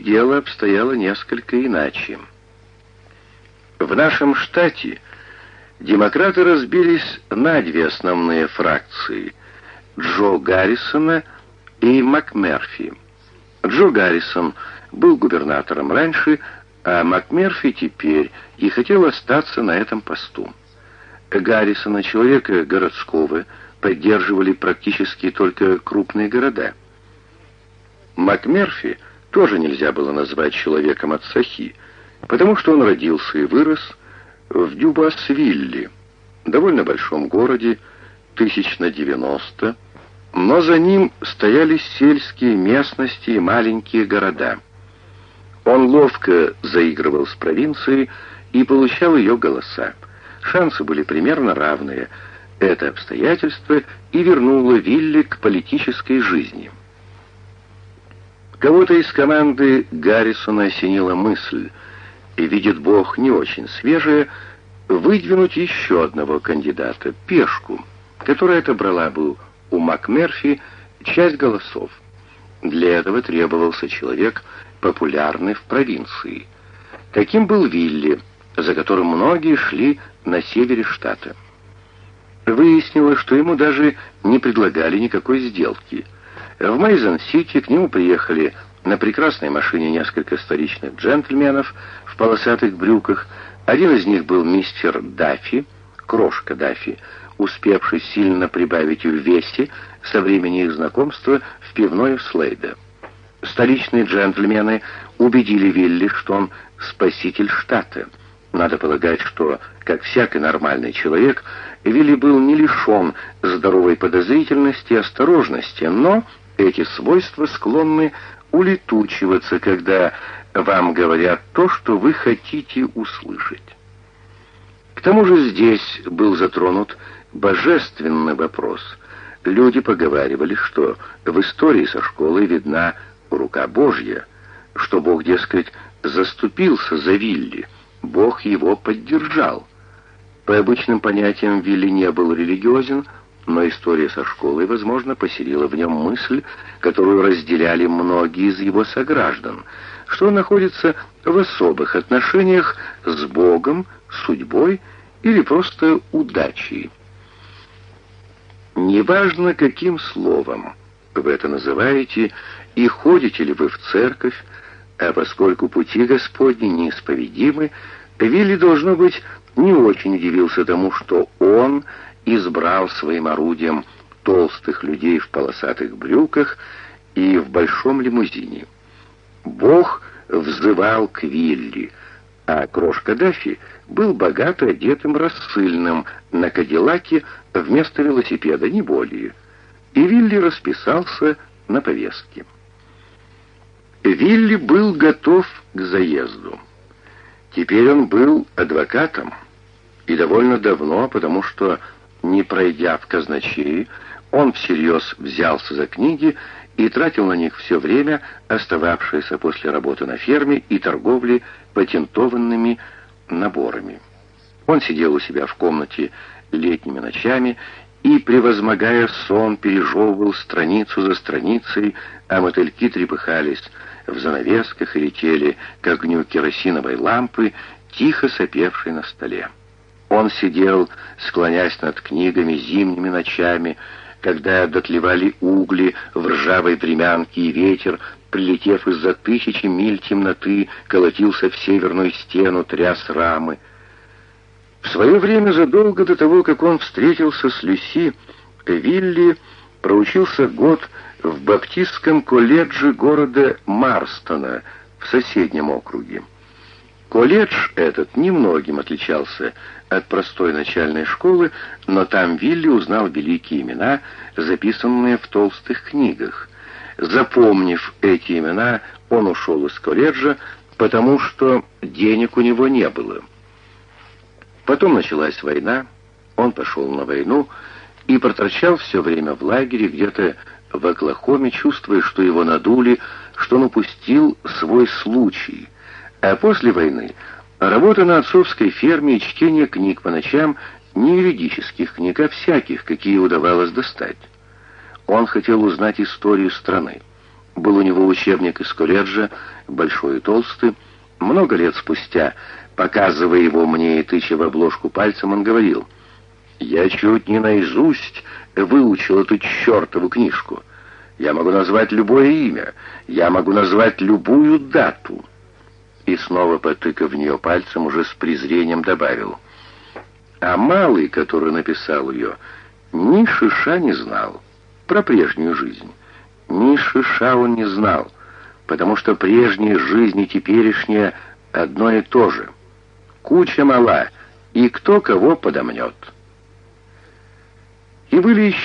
дело обстояло несколько иначе. В нашем штате демократы разбились на две основные фракции — Джо Гаррисона и МакМерфи. Джо Гаррисон был губернатором раньше, а МакМерфи теперь и хотел остаться на этом посту. Гаррисона, человека городского, поддерживали практически только крупные города. МакМерфи тоже нельзя было назвать человеком от Сахи, потому что он родился и вырос в Дюбасвилле, довольно большом городе, тысяч на девяносто, но за ним стояли сельские местности и маленькие города. Он ловко заигрывал с провинцией и получал ее голоса. Шансы были примерно равные. Это обстоятельство и вернуло Вилли к политической жизни. Кого-то из команды Гаррисона осенила мысль, и видит Бог не очень свежее, выдвинуть еще одного кандидата, пешку, которая отобрала бы у МакМерфи часть голосов. Для этого требовался человек, популярный в провинции. Таким был Вилли, за которым многие шли на севере штата. Выяснилось, что ему даже не предлагали никакой сделки. В Мейзон-Сити к нему приехали на прекрасной машине несколько столичных джентльменов в полосатых брюках. Один из них был мистер Даффи, крошка Даффи, успевший сильно прибавить в весе со времени их знакомства в пивной Слейда. Столичные джентльмены убедили Вилли, что он спаситель штата — надо полагать, что, как всякий нормальный человек, Вилли был не лишен здоровой подозрительности и осторожности, но эти свойства склонны улетучиваться, когда вам говорят то, что вы хотите услышать. К тому же здесь был затронут божественный вопрос. Люди поговаривали, что в истории со школой видна рука Божья, что Бог, дескать, заступился за Вилли, Бог его поддержал. По обычным понятиям Вилли не был религиозен, но история со школой, возможно, поселила в нем мысль, которую разделяли многие из его сограждан, что он находится в особых отношениях с Богом, судьбой или просто удачей. Неважно, каким словом вы это называете, и ходите ли вы в церковь, а поскольку пути Господни неисповедимы, Вилли, должно быть, не очень удивился тому, что он избрал своим орудием толстых людей в полосатых брюках и в большом лимузине. Бог взывал к Вилли, а крошка Даффи был богато одетым рассыльным на Кадиллаке вместо велосипеда, не более. И Вилли расписался на повестке. Вилли был готов к заезду. Теперь он был адвокатом, и довольно давно, потому что, не пройдя в казначеи, он всерьез взялся за книги и тратил на них все время, остававшееся после работы на ферме и торговли патентованными наборами. Он сидел у себя в комнате летними ночами и, превозмогая сон, пережевывал страницу за страницей, а мотыльки трепыхались в занавесках и летели к огню керосиновой лампы, тихо сопевшей на столе. Он сидел, склонясь над книгами зимними ночами, когда дотлевали угли в ржавой времянке, и ветер, прилетев из-за тысячи миль темноты, колотился в северную стену, тряс рамы. В свое время, задолго до того, как он встретился с Люси, Вилли проучился год в Баптистском колледже города Марстона в соседнем округе. Колледж этот немногим отличался от простой начальной школы, но там Вилли узнал великие имена, записанные в толстых книгах. Запомнив эти имена, он ушел из колледжа, потому что денег у него не было. Потом началась война, он пошел на войну и проторчал все время в лагере где-то в Оклахоме, чувствуя, что его надули, что он упустил свой случай. А после войны работа на отцовской ферме и чтение книг по ночам не юридических книг, а всяких, какие удавалось достать. Он хотел узнать историю страны. Был у него учебник из колледжа, большой и толстый. Много лет спустя, показывая его мне и тыча в обложку пальцем, он говорил, «Я чуть не наизусть выучил эту чертову книжку. Я могу назвать любое имя, я могу назвать любую дату». И снова, потыкав в нее пальцем, уже с презрением добавил, «А малый, который написал ее, ни шиша не знал про прежнюю жизнь». Ни шиша он не знал, потому что прежняя жизнь и теперешняя одно и то же. Куча мала, и кто кого подомнет. И были еще